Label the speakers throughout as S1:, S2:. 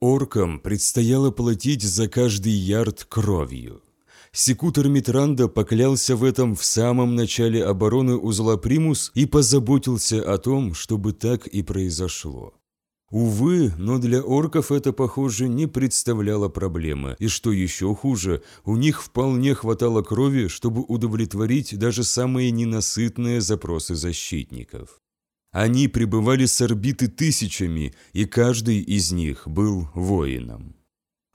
S1: Оркам предстояло платить за каждый ярд кровью. Секутор Митранда поклялся в этом в самом начале обороны узла Примус и позаботился о том, чтобы так и произошло. Увы, но для орков это, похоже, не представляло проблемы, и что еще хуже, у них вполне хватало крови, чтобы удовлетворить даже самые ненасытные запросы защитников. Они пребывали с орбиты тысячами, и каждый из них был воином.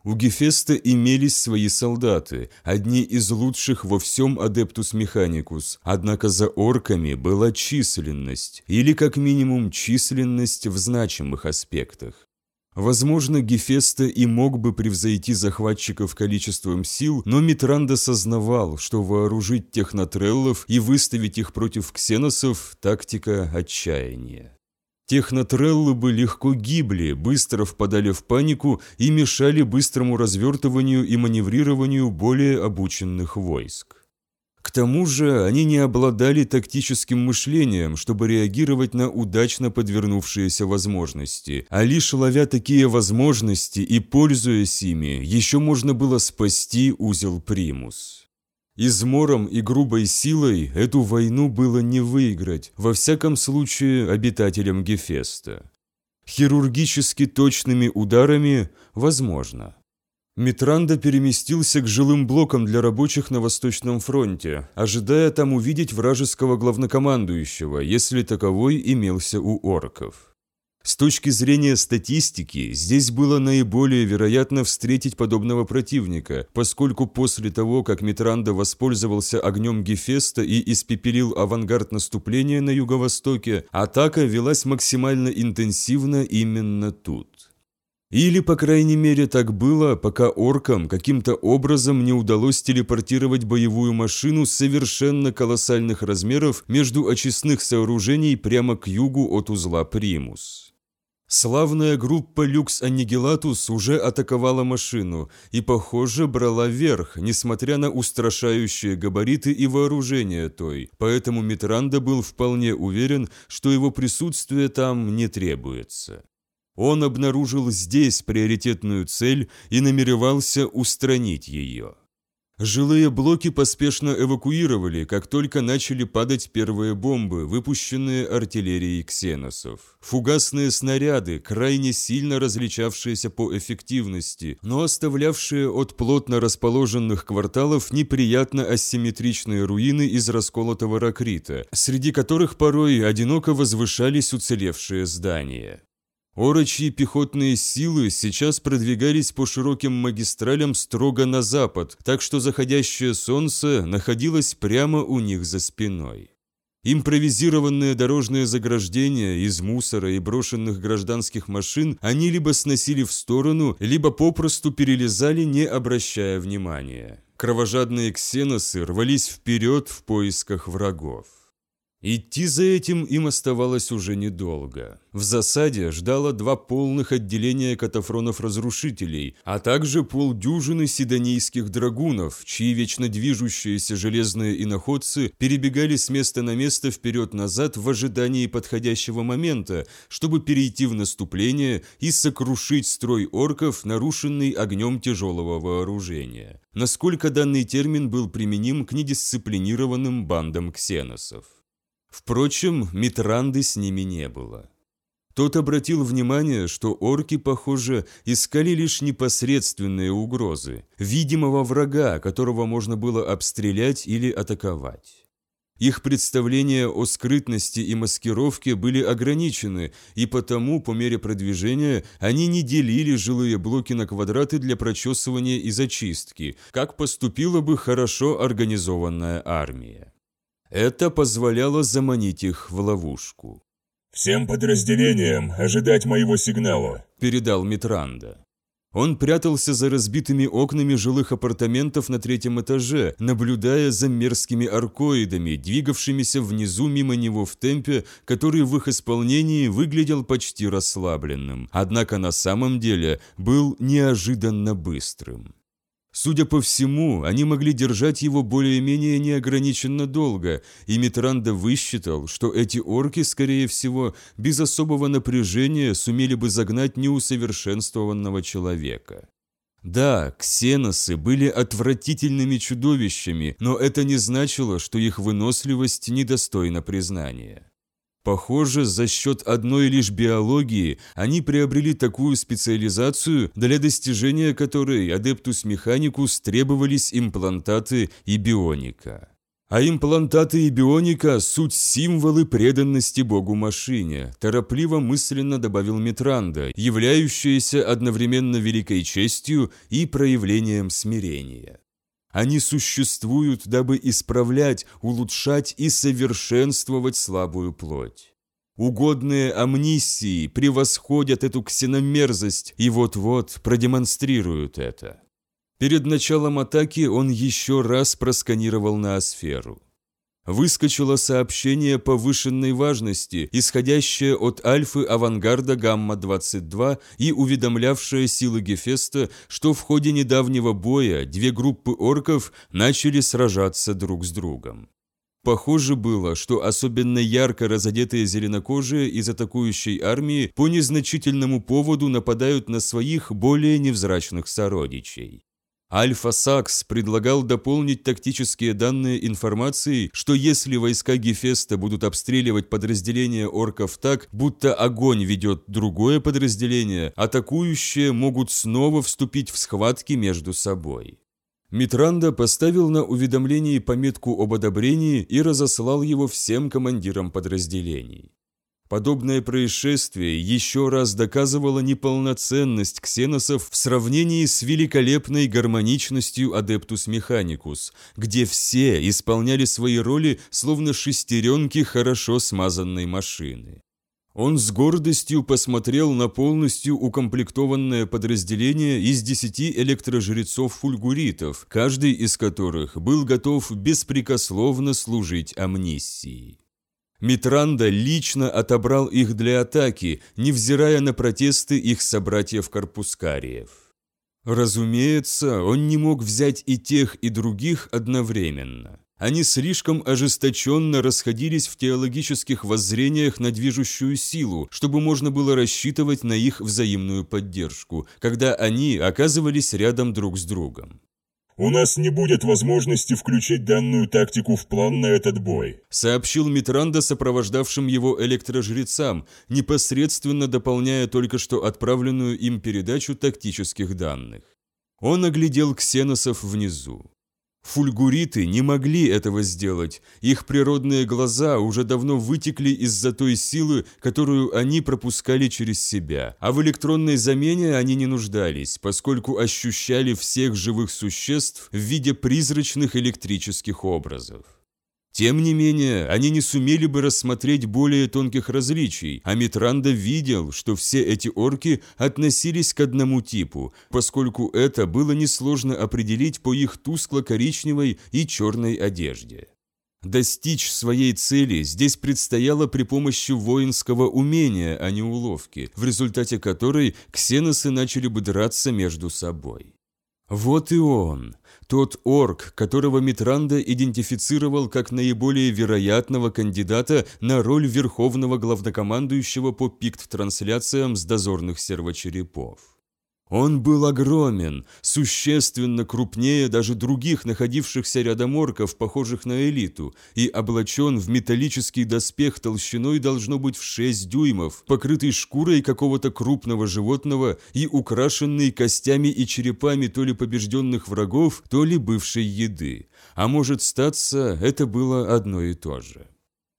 S1: У Гефеста имелись свои солдаты, одни из лучших во всем Адептус Механикус, однако за орками была численность, или как минимум численность в значимых аспектах. Возможно, Гефеста и мог бы превзойти захватчиков количеством сил, но Митранда сознавал, что вооружить технотреллов и выставить их против ксеносов – тактика отчаяния. Технотреллы бы легко гибли, быстро впадали в панику и мешали быстрому развертыванию и маневрированию более обученных войск. К тому же они не обладали тактическим мышлением, чтобы реагировать на удачно подвернувшиеся возможности, а лишь ловя такие возможности и пользуясь ими, еще можно было спасти узел Примус. Измором и грубой силой эту войну было не выиграть, во всяком случае обитателям Гефеста. Хирургически точными ударами возможно. Митранда переместился к жилым блокам для рабочих на Восточном фронте, ожидая там увидеть вражеского главнокомандующего, если таковой имелся у орков. С точки зрения статистики, здесь было наиболее вероятно встретить подобного противника, поскольку после того, как Митранда воспользовался огнем Гефеста и испепелил авангард наступления на юго-востоке, атака велась максимально интенсивно именно тут. Или, по крайней мере, так было, пока оркам каким-то образом не удалось телепортировать боевую машину совершенно колоссальных размеров между очистных сооружений прямо к югу от узла Примус. Славная группа Люкс Аннигилатус уже атаковала машину и, похоже, брала верх, несмотря на устрашающие габариты и вооружение той, поэтому Митранда был вполне уверен, что его присутствие там не требуется. Он обнаружил здесь приоритетную цель и намеревался устранить ее. Жилые блоки поспешно эвакуировали, как только начали падать первые бомбы, выпущенные артиллерией ксеносов. Фугасные снаряды, крайне сильно различавшиеся по эффективности, но оставлявшие от плотно расположенных кварталов неприятно асимметричные руины из расколотого ракрита, среди которых порой одиноко возвышались уцелевшие здания. Орочьи пехотные силы сейчас продвигались по широким магистралям строго на запад, так что заходящее солнце находилось прямо у них за спиной. Импровизированные дорожные заграждения из мусора и брошенных гражданских машин они либо сносили в сторону, либо попросту перелезали, не обращая внимания. Кровожадные ксеносы рвались вперед в поисках врагов. Идти за этим им оставалось уже недолго. В засаде ждало два полных отделения катафронов-разрушителей, а также полдюжины сидонийских драгунов, чьи вечно движущиеся железные иноходцы перебегали с места на место вперед-назад в ожидании подходящего момента, чтобы перейти в наступление и сокрушить строй орков, нарушенный огнем тяжелого вооружения. Насколько данный термин был применим к недисциплинированным бандам ксеносов. Впрочем, Митранды с ними не было. Тот обратил внимание, что орки, похоже, искали лишь непосредственные угрозы, видимого врага, которого можно было обстрелять или атаковать. Их представления о скрытности и маскировке были ограничены, и потому, по мере продвижения, они не делили жилые блоки на квадраты для прочесывания и зачистки, как поступила бы хорошо организованная армия. Это позволяло заманить их в ловушку.
S2: «Всем подразделениям ожидать моего сигнала», –
S1: передал Митранда. Он прятался за разбитыми окнами жилых апартаментов на третьем этаже, наблюдая за мерзкими аркоидами, двигавшимися внизу мимо него в темпе, который в их исполнении выглядел почти расслабленным, однако на самом деле был неожиданно быстрым. Судя по всему, они могли держать его более-менее неограниченно долго, и Митранда высчитал, что эти орки, скорее всего, без особого напряжения сумели бы загнать неусовершенствованного человека. Да, ксеносы были отвратительными чудовищами, но это не значило, что их выносливость недостойна признания. Похоже, за счет одной лишь биологии они приобрели такую специализацию, для достижения которой Адептус Механикус требовались имплантаты и бионика. А имплантаты и бионика – суть символы преданности Богу-машине, торопливо мысленно добавил Митранда, являющиеся одновременно великой честью и проявлением смирения. Они существуют, дабы исправлять, улучшать и совершенствовать слабую плоть. Угодные амнисии превосходят эту ксеномерзость и вот-вот продемонстрируют это. Перед началом атаки он еще раз просканировал ноосферу выскочило сообщение повышенной важности, исходящее от Альфы Авангарда Гамма-22 и уведомлявшее силы Гефеста, что в ходе недавнего боя две группы орков начали сражаться друг с другом. Похоже было, что особенно ярко разодетые зеленокожие из атакующей армии по незначительному поводу нападают на своих более невзрачных сородичей. Альфа-Сакс предлагал дополнить тактические данные информацией, что если войска Гефеста будут обстреливать подразделения орков так, будто огонь ведет другое подразделение, атакующие могут снова вступить в схватки между собой. Митранда поставил на уведомлении пометку об одобрении и разослал его всем командирам подразделений. Подобное происшествие еще раз доказывало неполноценность ксеносов в сравнении с великолепной гармоничностью Адептус Механикус, где все исполняли свои роли словно шестеренки хорошо смазанной машины. Он с гордостью посмотрел на полностью укомплектованное подразделение из десяти электрожрецов-фульгуритов, каждый из которых был готов беспрекословно служить амнистии. Митранда лично отобрал их для атаки, невзирая на протесты их собратьев-корпускариев. Разумеется, он не мог взять и тех, и других одновременно. Они слишком ожесточенно расходились в теологических воззрениях на движущую силу, чтобы можно было рассчитывать на их взаимную поддержку, когда они оказывались рядом друг с другом.
S2: «У нас не будет возможности включить данную тактику в план на этот бой»,
S1: сообщил Митранда сопровождавшим его электрожрецам, непосредственно дополняя только что отправленную им передачу тактических данных. Он оглядел ксеносов внизу. Фульгуриты не могли этого сделать, их природные глаза уже давно вытекли из-за той силы, которую они пропускали через себя, а в электронной замене они не нуждались, поскольку ощущали всех живых существ в виде призрачных электрических образов. Тем не менее, они не сумели бы рассмотреть более тонких различий, а Митранда видел, что все эти орки относились к одному типу, поскольку это было несложно определить по их тускло-коричневой и черной одежде. Достичь своей цели здесь предстояло при помощи воинского умения, а не уловки, в результате которой ксеносы начали бы драться между собой. Вот и он, тот орк, которого Митранда идентифицировал как наиболее вероятного кандидата на роль верховного главнокомандующего по пикт-трансляциям с дозорных сервочерепов. Он был огромен, существенно крупнее даже других находившихся рядом орков, похожих на элиту, и облачен в металлический доспех толщиной должно быть в 6 дюймов, покрытый шкурой какого-то крупного животного и украшенный костями и черепами то ли побежденных врагов, то ли бывшей еды. А может статься, это было одно и то же.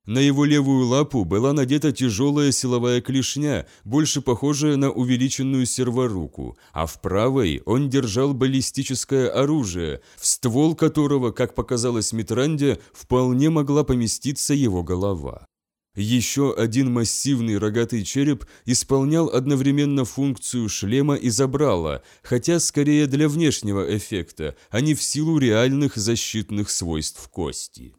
S1: На его левую лапу была надета тяжелая силовая клешня, больше похожая на увеличенную серворуку, а в правой он держал баллистическое оружие, в ствол которого, как показалось Митранде, вполне могла поместиться его голова. Еще один массивный рогатый череп исполнял одновременно функцию шлема и забрала, хотя скорее для внешнего эффекта, а не в силу реальных защитных свойств кости.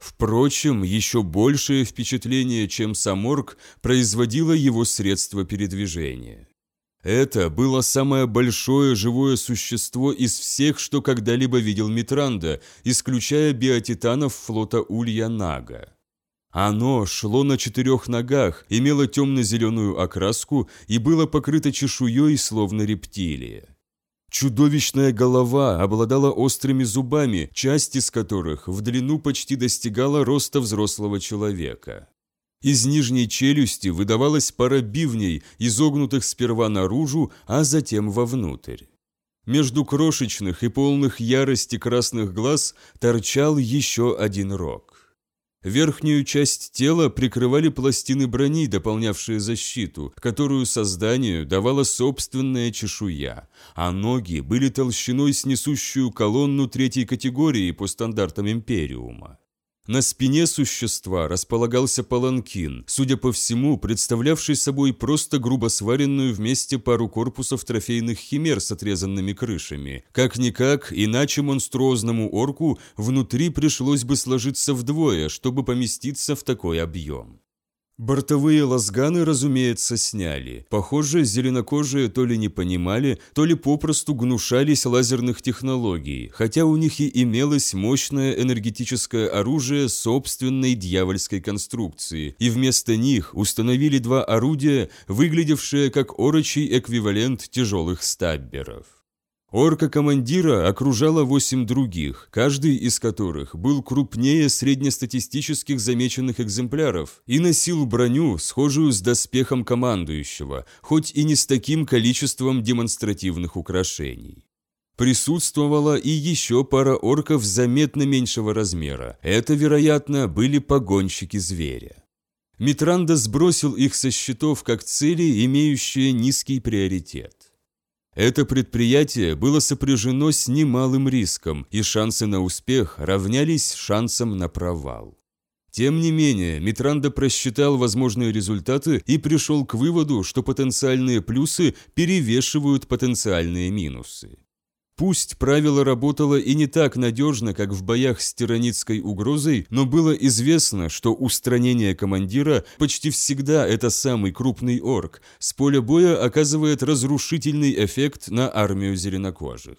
S1: Впрочем, еще большее впечатление, чем сам орк, производило его средство передвижения. Это было самое большое живое существо из всех, что когда-либо видел Митранда, исключая биотитанов флота Улья-Нага. Оно шло на четырех ногах, имело темно-зеленую окраску и было покрыто чешуей, словно рептилия. Чудовищная голова обладала острыми зубами, часть из которых в длину почти достигала роста взрослого человека. Из нижней челюсти выдавалась пара бивней, изогнутых сперва наружу, а затем вовнутрь. Между крошечных и полных ярости красных глаз торчал еще один рог. Верхнюю часть тела прикрывали пластины брони, дополнявшие защиту, которую созданию давала собственная чешуя, а ноги были толщиной с несущую колонну третьей категории по стандартам Империума. На спине существа располагался паланкин, судя по всему, представлявший собой просто грубо сваренную вместе пару корпусов трофейных химер с отрезанными крышами. Как-никак, иначе монструозному орку внутри пришлось бы сложиться вдвое, чтобы поместиться в такой объем. Бортовые лазганы, разумеется, сняли. Похоже, зеленокожие то ли не понимали, то ли попросту гнушались лазерных технологий, хотя у них и имелось мощное энергетическое оружие собственной дьявольской конструкции, и вместо них установили два орудия, выглядевшие как орочий эквивалент тяжелых стабберов. Орка-командира окружало восемь других, каждый из которых был крупнее среднестатистических замеченных экземпляров и носил броню, схожую с доспехом командующего, хоть и не с таким количеством демонстративных украшений. Присутствовала и еще пара орков заметно меньшего размера. Это, вероятно, были погонщики зверя. Митранда сбросил их со счетов как цели, имеющие низкий приоритет. Это предприятие было сопряжено с немалым риском, и шансы на успех равнялись шансам на провал. Тем не менее, Митранда просчитал возможные результаты и пришел к выводу, что потенциальные плюсы перевешивают потенциальные минусы. Пусть правило работало и не так надежно, как в боях с тиранитской угрозой, но было известно, что устранение командира почти всегда это самый крупный орк, с поля боя оказывает разрушительный эффект на армию зеленокожих.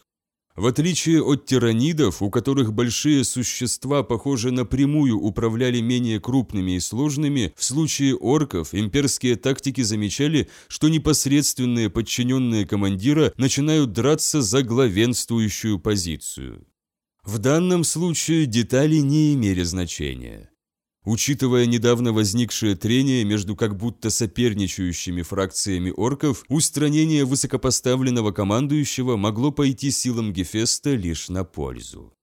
S1: В отличие от тиранидов, у которых большие существа, похоже, напрямую управляли менее крупными и сложными, в случае орков имперские тактики замечали, что непосредственные подчиненные командира начинают драться за главенствующую позицию. В данном случае детали не имели значения. Учитывая недавно возникшее трение между как будто соперничающими фракциями орков, устранение высокопоставленного командующего могло пойти силам Гефеста лишь на пользу.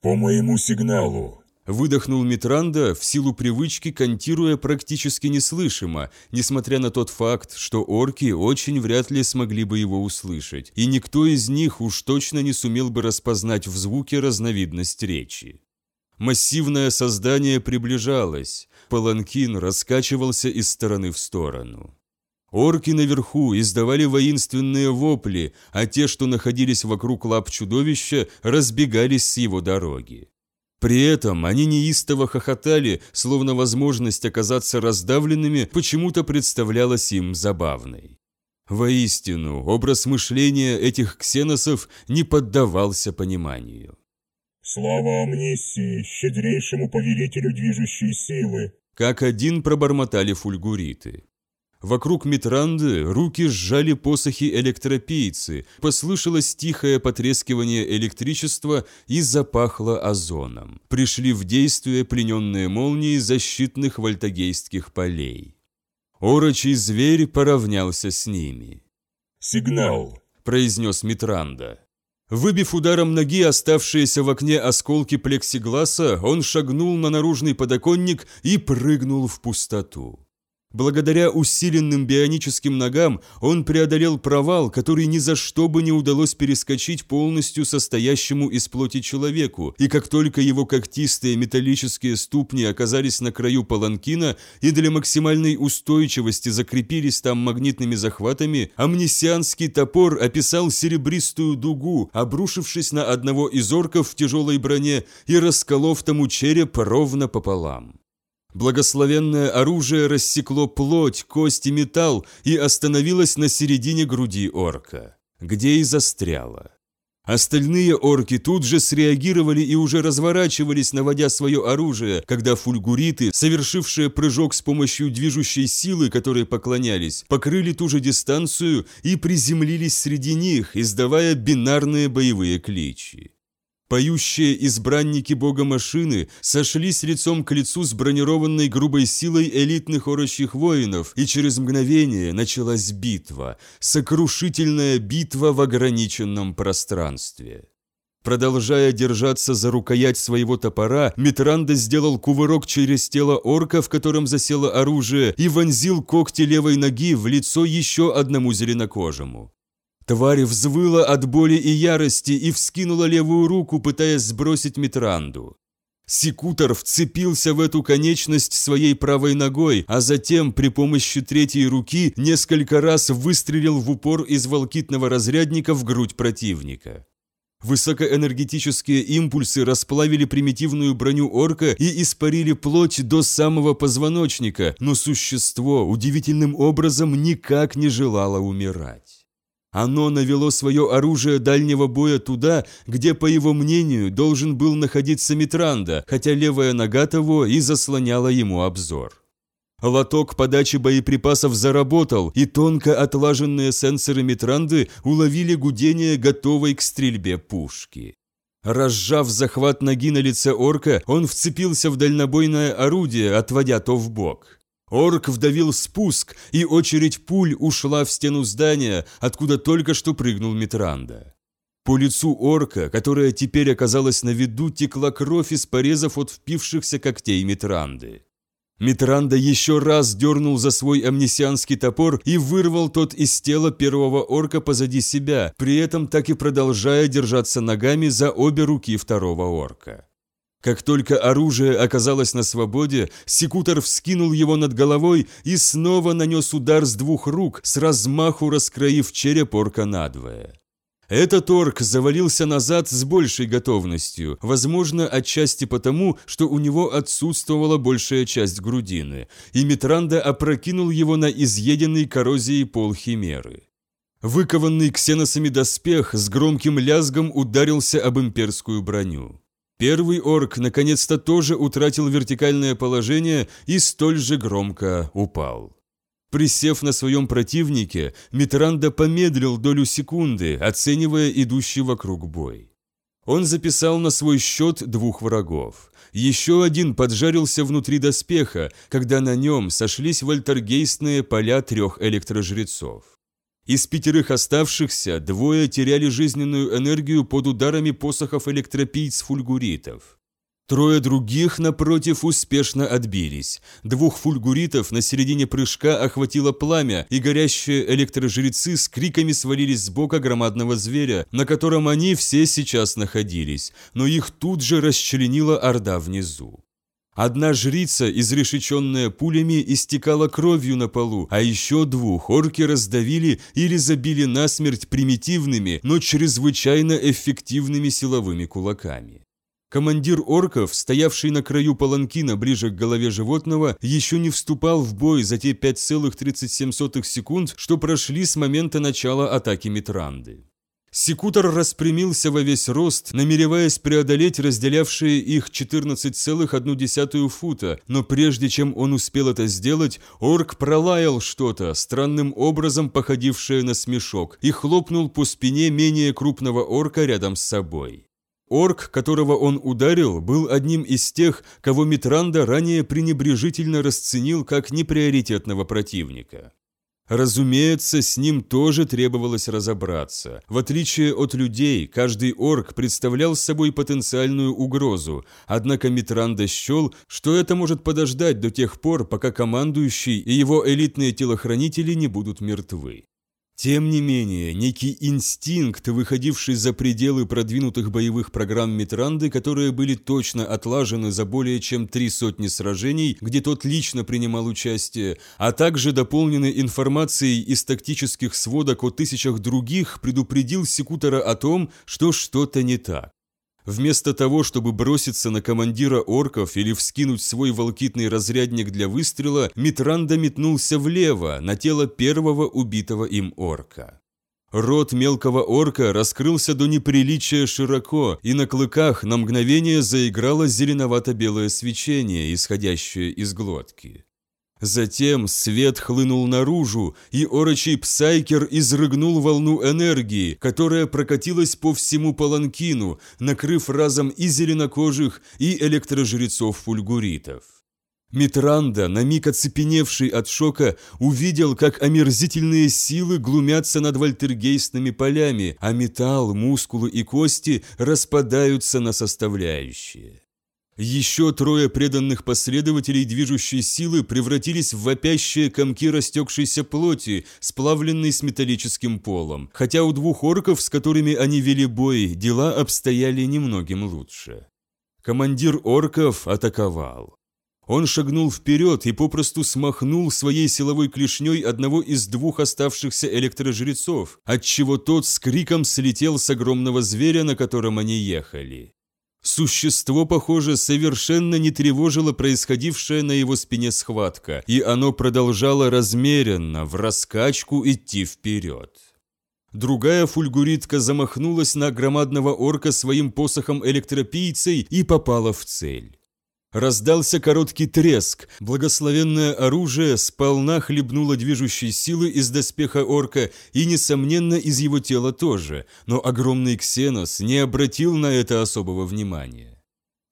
S2: «По моему сигналу!»
S1: Выдохнул Митранда, в силу привычки контируя практически неслышимо, несмотря на тот факт, что орки очень вряд ли смогли бы его услышать, и никто из них уж точно не сумел бы распознать в звуке разновидность речи. Массивное создание приближалось, паланкин раскачивался из стороны в сторону. Орки наверху издавали воинственные вопли, а те, что находились вокруг лап чудовища, разбегались с его дороги. При этом они неистово хохотали, словно возможность оказаться раздавленными почему-то представлялась им забавной. Воистину, образ мышления этих ксеносов не поддавался пониманию.
S2: Слава амнисии, щедрейшему повелителю движущей силы!»
S1: Как один пробормотали фульгуриты. Вокруг Митранды руки сжали посохи электропийцы, послышалось тихое потрескивание электричества и запахло озоном. Пришли в действие плененные молнии защитных вольтагейских полей. Орочий зверь поравнялся с ними.
S2: «Сигнал!»
S1: – произнес Митранда. Выбив ударом ноги оставшиеся в окне осколки плексигласа, он шагнул на наружный подоконник и прыгнул в пустоту. Благодаря усиленным бионическим ногам он преодолел провал, который ни за что бы не удалось перескочить полностью состоящему из плоти человеку, и как только его когтистые металлические ступни оказались на краю паланкина и для максимальной устойчивости закрепились там магнитными захватами, амнисианский топор описал серебристую дугу, обрушившись на одного из орков в тяжелой броне и расколов тому череп ровно пополам. Благословенное оружие рассекло плоть, кость и металл и остановилось на середине груди орка, где и застряло. Остальные орки тут же среагировали и уже разворачивались, наводя свое оружие, когда фульгуриты, совершившие прыжок с помощью движущей силы, которой поклонялись, покрыли ту же дистанцию и приземлились среди них, издавая бинарные боевые кличи. Поющие избранники бога машины сошлись лицом к лицу с бронированной грубой силой элитных орочьих воинов, и через мгновение началась битва, сокрушительная битва в ограниченном пространстве. Продолжая держаться за рукоять своего топора, Митранда сделал кувырок через тело орка, в котором засело оружие, и вонзил когти левой ноги в лицо еще одному зеленокожему. Тварь взвыла от боли и ярости и вскинула левую руку, пытаясь сбросить Митранду. Секутор вцепился в эту конечность своей правой ногой, а затем при помощи третьей руки несколько раз выстрелил в упор из волкитного разрядника в грудь противника. Высокоэнергетические импульсы расплавили примитивную броню орка и испарили плоть до самого позвоночника, но существо удивительным образом никак не желало умирать. Оно навело свое оружие дальнего боя туда, где, по его мнению, должен был находиться Митранда, хотя левая нога того и заслоняла ему обзор. Лоток подачи боеприпасов заработал, и тонко отлаженные сенсоры Митранды уловили гудение готовой к стрельбе пушки. Разжав захват ноги на лице орка, он вцепился в дальнобойное орудие, отводя то в бок. Орк вдавил спуск, и очередь пуль ушла в стену здания, откуда только что прыгнул Митранда. По лицу орка, которая теперь оказалась на виду, текла кровь из порезов от впившихся когтей Митранды. Митранда еще раз дернул за свой амнисианский топор и вырвал тот из тела первого орка позади себя, при этом так и продолжая держаться ногами за обе руки второго орка. Как только оружие оказалось на свободе, секутор вскинул его над головой и снова нанес удар с двух рук, с размаху раскроив череп орка надвое. Этот орк завалился назад с большей готовностью, возможно, отчасти потому, что у него отсутствовала большая часть грудины, и Митранда опрокинул его на изъеденный коррозией пол химеры. Выкованный ксеносами доспех с громким лязгом ударился об имперскую броню. Первый орк наконец-то тоже утратил вертикальное положение и столь же громко упал. Присев на своем противнике, Митранда помедлил долю секунды, оценивая идущий вокруг бой. Он записал на свой счет двух врагов. Еще один поджарился внутри доспеха, когда на нем сошлись вольтергейстные поля трех электрожрецов. Из пятерых оставшихся двое теряли жизненную энергию под ударами посохов электропийц-фульгуритов. Трое других, напротив, успешно отбились. Двух фульгуритов на середине прыжка охватило пламя, и горящие электрожрецы с криками свалились с бока громадного зверя, на котором они все сейчас находились, но их тут же расчленила орда внизу. Одна жрица, изрешеченная пулями, истекала кровью на полу, а еще двух орки раздавили или забили насмерть примитивными, но чрезвычайно эффективными силовыми кулаками. Командир орков, стоявший на краю паланкина ближе к голове животного, еще не вступал в бой за те 5,37 секунд, что прошли с момента начала атаки Митранды. Секутор распрямился во весь рост, намереваясь преодолеть разделявшие их 14,1 фута, но прежде чем он успел это сделать, орк пролаял что-то, странным образом походившее на смешок, и хлопнул по спине менее крупного орка рядом с собой. Орк, которого он ударил, был одним из тех, кого Митранда ранее пренебрежительно расценил как неприоритетного противника. Разумеется, с ним тоже требовалось разобраться. В отличие от людей, каждый орк представлял собой потенциальную угрозу, однако Митранда счел, что это может подождать до тех пор, пока командующий и его элитные телохранители не будут мертвы. Тем не менее, некий инстинкт, выходивший за пределы продвинутых боевых программ Митранды, которые были точно отлажены за более чем три сотни сражений, где тот лично принимал участие, а также дополнены информацией из тактических сводок о тысячах других, предупредил Секутора о том, что что-то не так. Вместо того, чтобы броситься на командира орков или вскинуть свой волкитный разрядник для выстрела, Митранда метнулся влево, на тело первого убитого им орка. Рот мелкого орка раскрылся до неприличия широко, и на клыках на мгновение заиграло зеленовато-белое свечение, исходящее из глотки. Затем свет хлынул наружу, и орочий псайкер изрыгнул волну энергии, которая прокатилась по всему паланкину, накрыв разом и зеленокожих, и электрожрецов-фульгуритов. Митранда, на миг оцепеневший от шока, увидел, как омерзительные силы глумятся над вольтергейстными полями, а металл, мускулы и кости распадаются на составляющие. Еще трое преданных последователей движущей силы превратились в вопящие комки растекшейся плоти, сплавленной с металлическим полом, хотя у двух орков, с которыми они вели бой, дела обстояли немногим лучше. Командир орков атаковал. Он шагнул вперед и попросту смахнул своей силовой клешней одного из двух оставшихся электрожрецов, отчего тот с криком слетел с огромного зверя, на котором они ехали. Существо, похоже, совершенно не тревожило происходившая на его спине схватка, и оно продолжало размеренно, в раскачку идти вперед. Другая фульгуритка замахнулась на громадного орка своим посохом электропийцей и попала в цель. Раздался короткий треск, благословенное оружие сполна хлебнуло движущей силы из доспеха орка и, несомненно, из его тела тоже, но огромный ксенос не обратил на это особого внимания.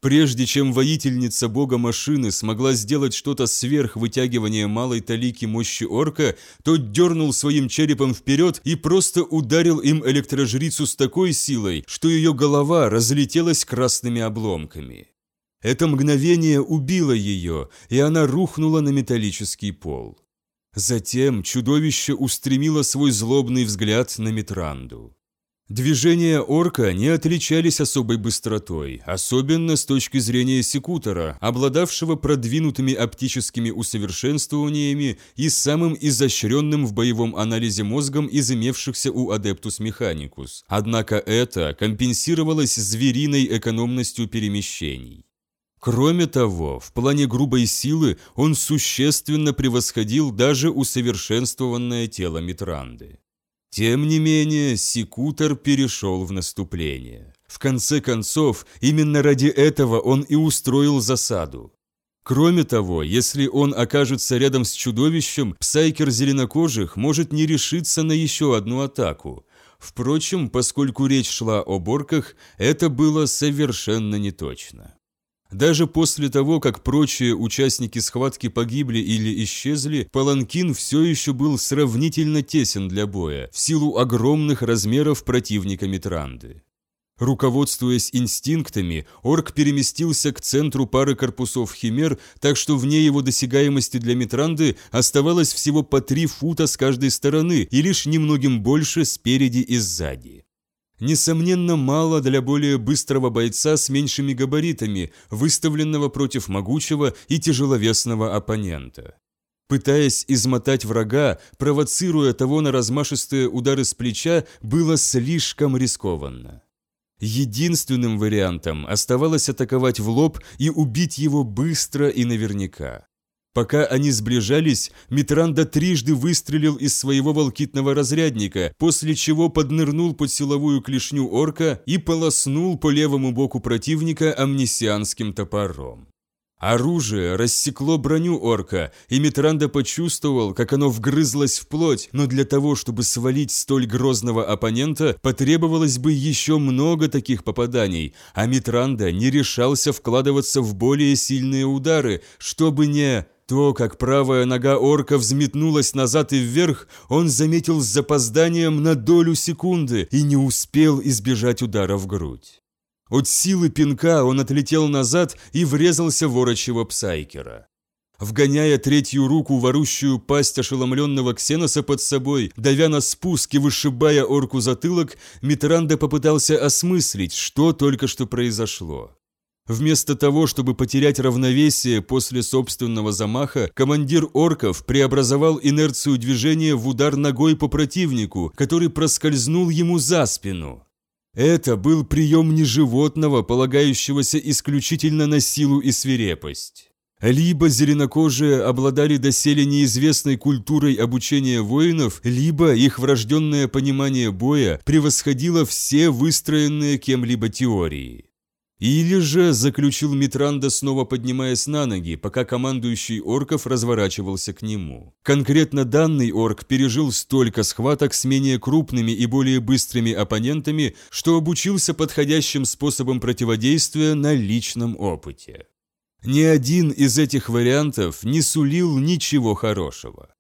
S1: Прежде чем воительница бога машины смогла сделать что-то сверх вытягивания малой талики мощи орка, тот дернул своим черепом вперед и просто ударил им электрожрицу с такой силой, что ее голова разлетелась красными обломками. Это мгновение убило ее, и она рухнула на металлический пол. Затем чудовище устремило свой злобный взгляд на Митранду. Движения орка не отличались особой быстротой, особенно с точки зрения секутора, обладавшего продвинутыми оптическими усовершенствованиями и самым изощренным в боевом анализе мозгом из имевшихся у Адептус Механикус. Однако это компенсировалось звериной экономностью перемещений. Кроме того, в плане грубой силы он существенно превосходил даже усовершенствованное тело Митранды. Тем не менее, Секутор перешел в наступление. В конце концов, именно ради этого он и устроил засаду. Кроме того, если он окажется рядом с чудовищем, псайкер зеленокожих может не решиться на еще одну атаку. Впрочем, поскольку речь шла о борках, это было совершенно неточно. Даже после того, как прочие участники схватки погибли или исчезли, Паланкин все еще был сравнительно тесен для боя, в силу огромных размеров противника Митранды. Руководствуясь инстинктами, орк переместился к центру пары корпусов химер, так что вне его досягаемости для Митранды оставалось всего по три фута с каждой стороны и лишь немногим больше спереди и сзади несомненно, мало для более быстрого бойца с меньшими габаритами, выставленного против могучего и тяжеловесного оппонента. Пытаясь измотать врага, провоцируя того на размашистые удары с плеча, было слишком рискованно. Единственным вариантом оставалось атаковать в лоб и убить его быстро и наверняка. Пока они сближались, Митранда трижды выстрелил из своего волкитного разрядника, после чего поднырнул под силовую клешню орка и полоснул по левому боку противника амнисианским топором. Оружие рассекло броню орка, и Митранда почувствовал, как оно вгрызлось в плоть, но для того, чтобы свалить столь грозного оппонента, потребовалось бы еще много таких попаданий, а Митранда не решался вкладываться в более сильные удары, чтобы не... То, как правая нога орка взметнулась назад и вверх, он заметил с запозданием на долю секунды и не успел избежать удара в грудь. От силы пинка он отлетел назад и врезался в орочего псайкера. Вгоняя третью руку в орущую пасть ошеломленного ксеноса под собой, давя на спуск и вышибая орку затылок, Митранда попытался осмыслить, что только что произошло. Вместо того, чтобы потерять равновесие после собственного замаха, командир орков преобразовал инерцию движения в удар ногой по противнику, который проскользнул ему за спину. Это был прием не животного, полагающегося исключительно на силу и свирепость. Либо зеленокожие обладали доселе неизвестной культурой обучения воинов, либо их врожденное понимание боя превосходило все выстроенные кем-либо теории. Или же, заключил Митранда, снова поднимаясь на ноги, пока командующий орков разворачивался к нему. Конкретно данный орк пережил столько схваток с менее крупными и более быстрыми оппонентами, что обучился подходящим способам противодействия на личном опыте. Ни один из этих вариантов не сулил ничего хорошего.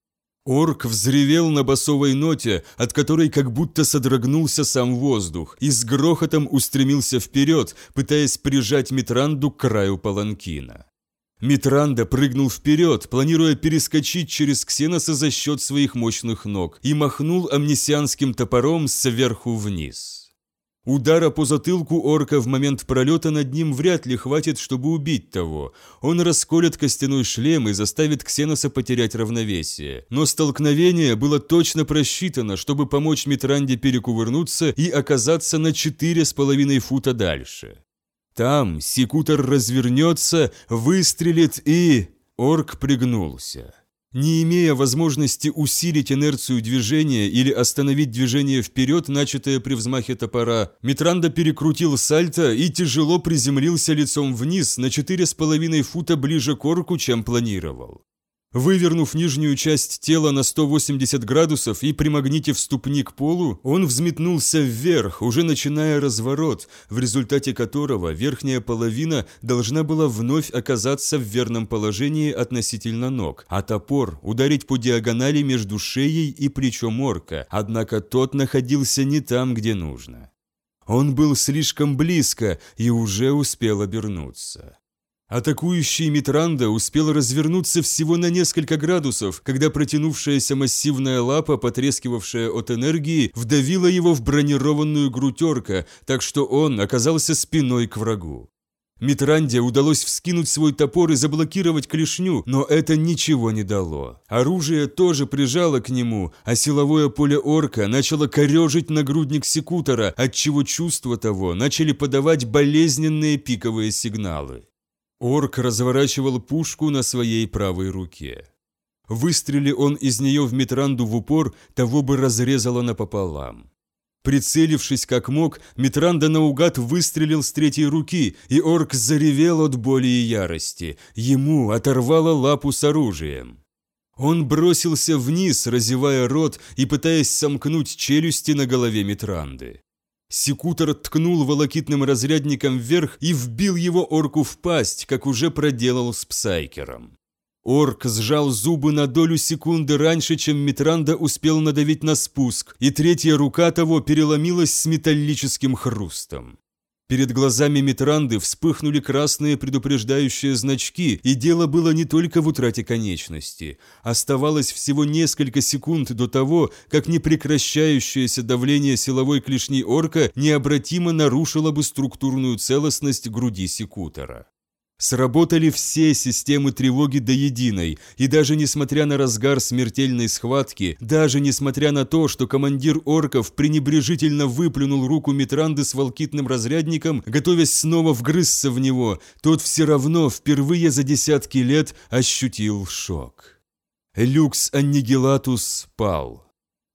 S1: Орк взревел на басовой ноте, от которой как будто содрогнулся сам воздух, и с грохотом устремился вперед, пытаясь прижать Митранду к краю паланкина. Митранда прыгнул вперед, планируя перескочить через Ксеноса за счет своих мощных ног, и махнул амнисианским топором сверху вниз. Удара по затылку орка в момент пролета над ним вряд ли хватит, чтобы убить того. Он расколет костяной шлем и заставит Ксеноса потерять равновесие. Но столкновение было точно просчитано, чтобы помочь Митранде перекувырнуться и оказаться на четыре с половиной фута дальше. Там секутор развернется, выстрелит и... Орк пригнулся. Не имея возможности усилить инерцию движения или остановить движение вперед, начатое при взмахе топора, Митранда перекрутил сальто и тяжело приземлился лицом вниз на 4,5 фута ближе к орку, чем планировал. Вывернув нижнюю часть тела на 180 градусов и примагнитив ступни к полу, он взметнулся вверх, уже начиная разворот, в результате которого верхняя половина должна была вновь оказаться в верном положении относительно ног, а топор ударить по диагонали между шеей и плечом орка, однако тот находился не там, где нужно. Он был слишком близко и уже успел обернуться. Атакующий Митранда успел развернуться всего на несколько градусов, когда протянувшаяся массивная лапа, потрескивавшая от энергии, вдавила его в бронированную грудь орка, так что он оказался спиной к врагу. Митранде удалось вскинуть свой топор и заблокировать клешню, но это ничего не дало. Оружие тоже прижало к нему, а силовое поле орка начало корежить нагрудник секутора, отчего чувства того начали подавать болезненные пиковые сигналы. Орк разворачивал пушку на своей правой руке. Выстрели он из нее в Митранду в упор, того бы разрезало напополам. Прицелившись как мог, Митранда наугад выстрелил с третьей руки, и орк заревел от боли и ярости. Ему оторвало лапу с оружием. Он бросился вниз, разевая рот и пытаясь сомкнуть челюсти на голове Митранды. Секутор ткнул волокитным разрядником вверх и вбил его орку в пасть, как уже проделал с Псайкером. Орк сжал зубы на долю секунды раньше, чем Митранда успел надавить на спуск, и третья рука того переломилась с металлическим хрустом. Перед глазами Митранды вспыхнули красные предупреждающие значки, и дело было не только в утрате конечности. Оставалось всего несколько секунд до того, как непрекращающееся давление силовой клешни орка необратимо нарушило бы структурную целостность груди секутора. Сработали все системы тревоги до единой, и даже несмотря на разгар смертельной схватки, даже несмотря на то, что командир орков пренебрежительно выплюнул руку Митранды с волкитным разрядником, готовясь снова вгрызться в него, тот все равно впервые за десятки лет ощутил шок. Люкс Аннигилатус пал.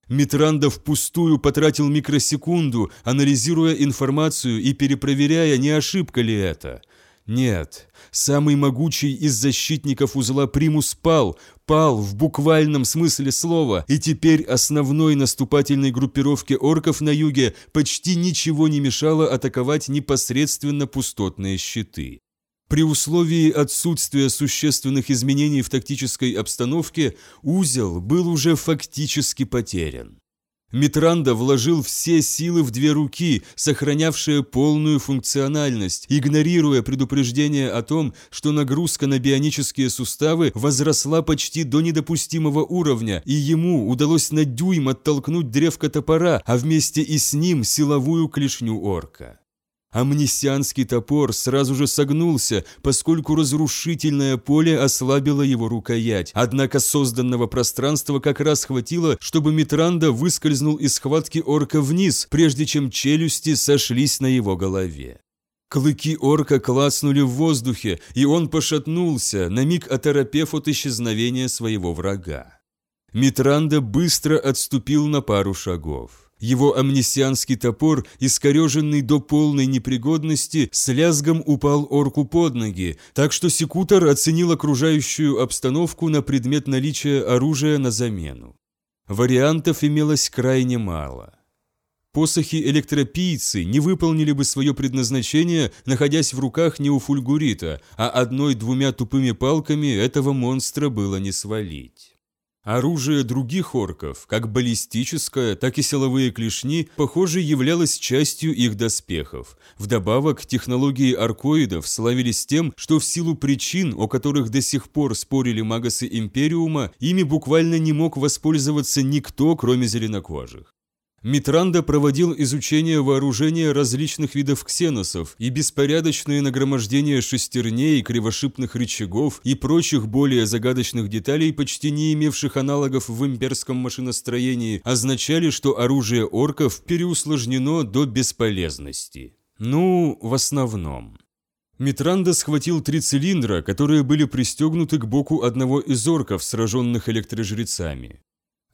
S1: Митранда впустую потратил микросекунду, анализируя информацию и перепроверяя, не ошибка ли это – нет, самый могучий из защитников узла Примус пал, пал в буквальном смысле слова, и теперь основной наступательной группировке орков на юге почти ничего не мешало атаковать непосредственно пустотные щиты. При условии отсутствия существенных изменений в тактической обстановке узел был уже фактически потерян. Митранда вложил все силы в две руки, сохранявшие полную функциональность, игнорируя предупреждение о том, что нагрузка на бионические суставы возросла почти до недопустимого уровня, и ему удалось на дюйм оттолкнуть древко топора, а вместе и с ним силовую клешню орка. Амнисианский топор сразу же согнулся, поскольку разрушительное поле ослабило его рукоять, однако созданного пространства как раз хватило, чтобы Митранда выскользнул из схватки орка вниз, прежде чем челюсти сошлись на его голове. Клыки орка клацнули в воздухе, и он пошатнулся, на миг оторопев от исчезновения своего врага. Митранда быстро отступил на пару шагов. Его амнисианский топор, искореженный до полной непригодности, с лязгом упал орку под ноги, так что секутор оценил окружающую обстановку на предмет наличия оружия на замену. Вариантов имелось крайне мало. Посохи электропийцы не выполнили бы свое предназначение, находясь в руках не у фульгурита, а одной-двумя тупыми палками этого монстра было не свалить. Оружие других орков, как баллистическое, так и силовые клешни, похоже, являлось частью их доспехов. Вдобавок, технологии аркоидов славились тем, что в силу причин, о которых до сих пор спорили магасы Империума, ими буквально не мог воспользоваться никто, кроме зеленокожих. Митранда проводил изучение вооружения различных видов ксеносов и беспорядочное нагромождение шестерней, кривошипных рычагов и прочих более загадочных деталей, почти не имевших аналогов в имперском машиностроении, означали, что оружие орков переусложнено до бесполезности. Ну, в основном. Митранда схватил три цилиндра, которые были пристегнуты к боку одного из орков, сраженных электрожрецами.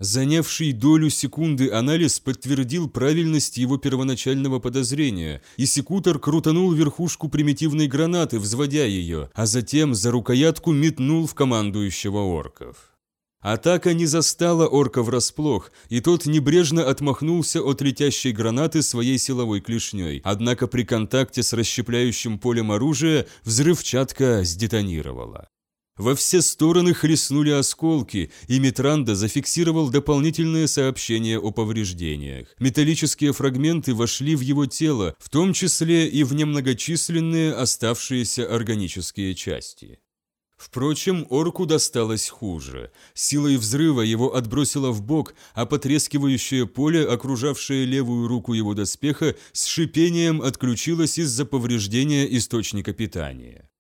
S1: Занявший долю секунды анализ подтвердил правильность его первоначального подозрения, и секутор крутанул верхушку примитивной гранаты, взводя ее, а затем за рукоятку метнул в командующего орков. Атака не застала орка врасплох, и тот небрежно отмахнулся от летящей гранаты своей силовой клешней, однако при контакте с расщепляющим полем оружия взрывчатка сдетонировала. Во все стороны хлестнули осколки, и Митранда зафиксировал дополнительные сообщения о повреждениях. Металлические фрагменты вошли в его тело, в том числе и в немногочисленные оставшиеся органические части. Впрочем, орку досталось хуже. Силой взрыва его отбросило в бок, а потрескивающее поле, окружавшее левую руку его доспеха, с шипением отключилось из-за повреждения источника питания.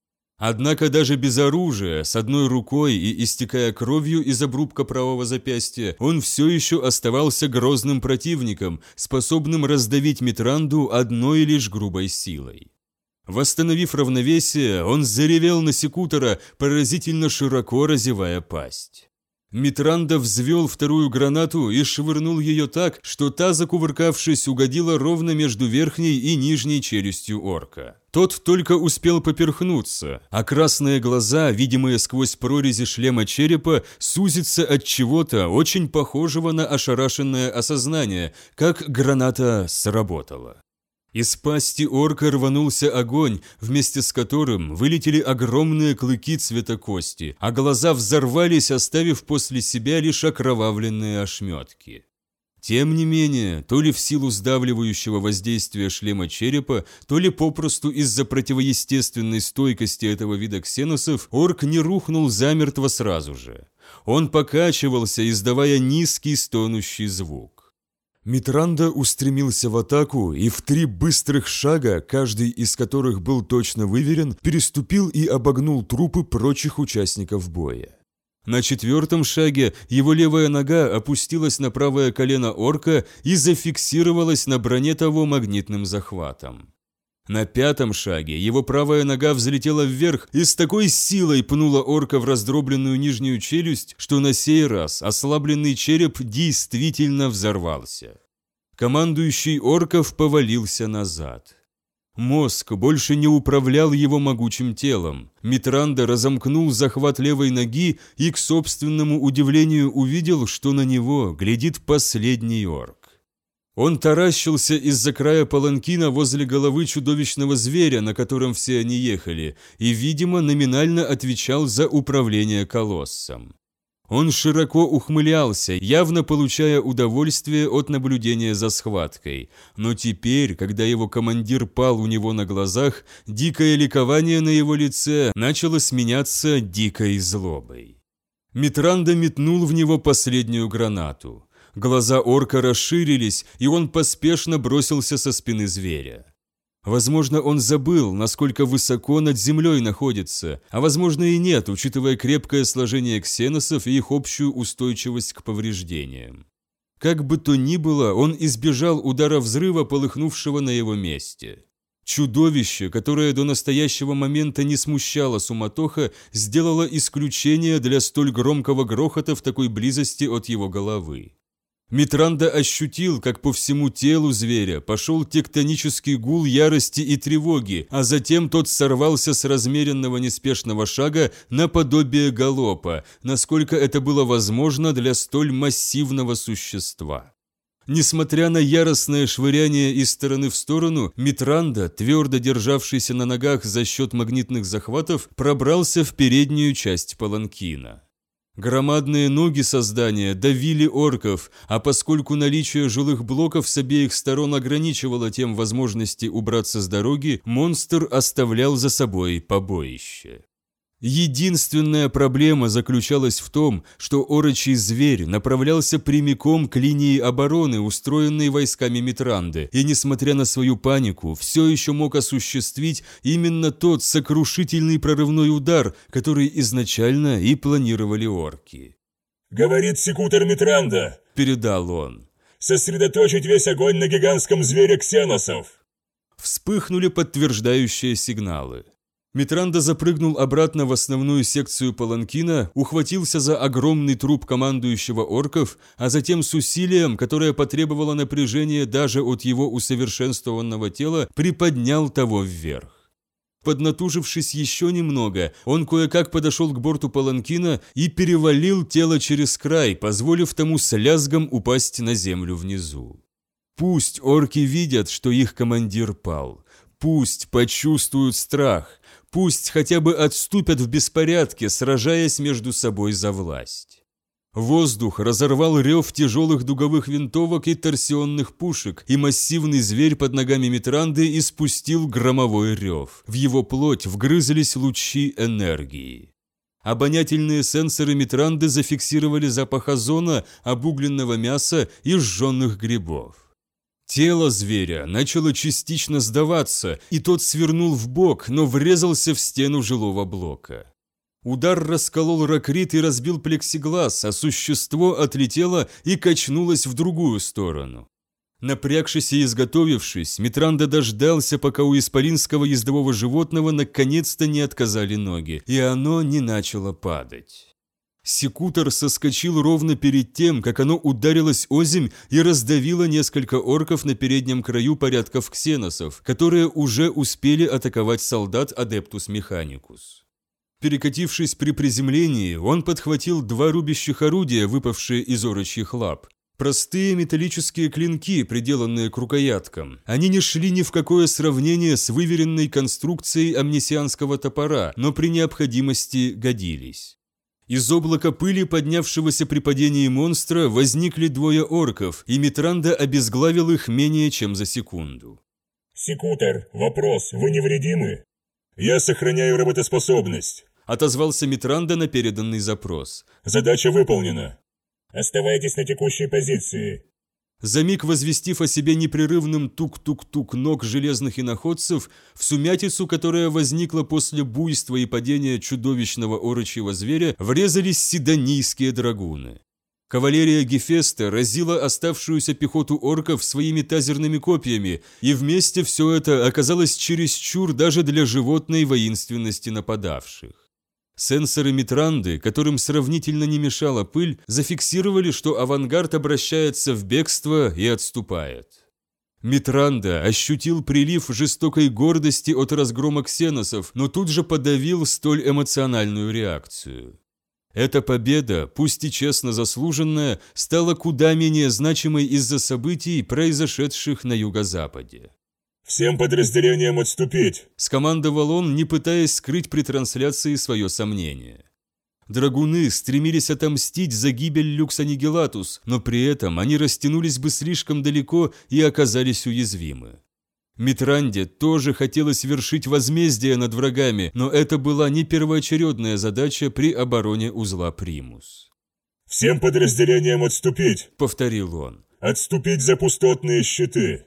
S1: Однако даже без оружия, с одной рукой и истекая кровью из обрубка правого запястья, он все еще оставался грозным противником, способным раздавить Митранду одной лишь грубой силой. Восстановив равновесие, он заревел на секутора, поразительно широко разевая пасть. Митранда взвел вторую гранату и швырнул ее так, что та, закувыркавшись, угодила ровно между верхней и нижней челюстью орка. Тот только успел поперхнуться, а красные глаза, видимые сквозь прорези шлема черепа, сузятся от чего-то очень похожего на ошарашенное осознание, как граната сработала. Из пасти орка рванулся огонь, вместе с которым вылетели огромные клыки цвета кости, а глаза взорвались, оставив после себя лишь окровавленные ошметки. Тем не менее, то ли в силу сдавливающего воздействия шлема черепа, то ли попросту из-за противоестественной стойкости этого вида ксеносов, орк не рухнул замертво сразу же. Он покачивался, издавая низкий стонущий звук. Митранда устремился в атаку и в три быстрых шага, каждый из которых был точно выверен, переступил и обогнул трупы прочих участников боя. На четвертом шаге его левая нога опустилась на правое колено орка и зафиксировалась на броне того магнитным захватом. На пятом шаге его правая нога взлетела вверх и с такой силой пнула орка в раздробленную нижнюю челюсть, что на сей раз ослабленный череп действительно взорвался. Командующий орков повалился назад. Мозг больше не управлял его могучим телом. Митранда разомкнул захват левой ноги и, к собственному удивлению, увидел, что на него глядит последний орк. Он таращился из-за края паланкина возле головы чудовищного зверя, на котором все они ехали, и, видимо, номинально отвечал за управление колоссом. Он широко ухмылялся, явно получая удовольствие от наблюдения за схваткой. Но теперь, когда его командир пал у него на глазах, дикое ликование на его лице начало сменяться дикой злобой. Митранда метнул в него последнюю гранату. Глаза орка расширились, и он поспешно бросился со спины зверя. Возможно, он забыл, насколько высоко над землей находится, а возможно и нет, учитывая крепкое сложение ксеносов и их общую устойчивость к повреждениям. Как бы то ни было, он избежал удара взрыва, полыхнувшего на его месте. Чудовище, которое до настоящего момента не смущало суматоха, сделало исключение для столь громкого грохота в такой близости от его головы. Митранда ощутил, как по всему телу зверя пошел тектонический гул ярости и тревоги, а затем тот сорвался с размеренного неспешного шага наподобие галопа, насколько это было возможно для столь массивного существа. Несмотря на яростное швыряние из стороны в сторону, Митранда, твердо державшийся на ногах за счет магнитных захватов, пробрался в переднюю часть паланкина. Громадные ноги создания давили орков, а поскольку наличие жилых блоков с обеих сторон ограничивало тем возможности убраться с дороги, монстр оставлял за собой побоище. Единственная проблема заключалась в том, что орочий зверь направлялся прямиком к линии обороны, устроенной войсками Митранды, и, несмотря на свою панику, все еще мог осуществить именно тот сокрушительный прорывной удар, который изначально и планировали орки.
S2: «Говорит секутор Митранда», –
S1: передал он.
S2: «Сосредоточить весь огонь на гигантском звере ксеносов».
S1: Вспыхнули подтверждающие сигналы. Митранда запрыгнул обратно в основную секцию паланкина, ухватился за огромный труп командующего орков, а затем с усилием, которое потребовало напряжения даже от его усовершенствованного тела, приподнял того вверх. Поднатужившись еще немного, он кое-как подошел к борту паланкина и перевалил тело через край, позволив тому с лязгом упасть на землю внизу. Пусть орки видят, что их командир пал. Пусть почувствуют страх. Пусть хотя бы отступят в беспорядке, сражаясь между собой за власть. Воздух разорвал рев тяжелых дуговых винтовок и торсионных пушек, и массивный зверь под ногами Митранды испустил громовой рев. В его плоть вгрызлись лучи энергии. Обонятельные сенсоры Митранды зафиксировали запах озона, обугленного мяса и сжженных грибов. Тело зверя начало частично сдаваться, и тот свернул в бок, но врезался в стену жилого блока. Удар расколол ракрит и разбил плексиглаз, а существо отлетело и качнулось в другую сторону. Напрягшись и изготовившись, Митранда дождался, пока у исполинского ездового животного наконец-то не отказали ноги, и оно не начало падать. Секутор соскочил ровно перед тем, как оно ударилось озимь и раздавило несколько орков на переднем краю порядков ксеносов, которые уже успели атаковать солдат Адептус Механикус. Перекатившись при приземлении, он подхватил два рубящих орудия, выпавшие из орочьих лап. Простые металлические клинки, приделанные к рукояткам. Они не шли ни в какое сравнение с выверенной конструкцией амнисианского топора, но при необходимости годились. Из облака пыли, поднявшегося при падении монстра, возникли двое орков, и Митранда обезглавил их менее чем за секунду.
S2: «Секутор, вопрос, вы невредимы?» «Я сохраняю работоспособность», —
S1: отозвался Митранда на переданный запрос.
S2: «Задача выполнена». «Оставайтесь на текущей позиции.
S1: За миг возвестив о себе непрерывным тук-тук-тук ног железных иноходцев, в сумятицу, которая возникла после буйства и падения чудовищного орочьего зверя, врезались сидонийские драгуны. Кавалерия Гефеста разила оставшуюся пехоту орков своими тазерными копьями, и вместе все это оказалось чересчур даже для животной воинственности нападавших. Сенсоры Митранды, которым сравнительно не мешала пыль, зафиксировали, что авангард обращается в бегство и отступает. Митранда ощутил прилив жестокой гордости от разгрома ксеносов, но тут же подавил столь эмоциональную реакцию. Эта победа, пусть и честно заслуженная, стала куда менее значимой из-за событий, произошедших на юго-западе.
S2: «Всем подразделениям отступить!»
S1: – скомандовал он, не пытаясь скрыть при трансляции свое сомнение. Драгуны стремились отомстить за гибель Люкс Анигелатус, но при этом они растянулись бы слишком далеко и оказались уязвимы. Митранде тоже хотелось вершить возмездие над врагами, но это была не первоочередная задача при обороне узла Примус.
S2: «Всем подразделениям отступить!»
S1: – повторил он.
S2: «Отступить за пустотные щиты!»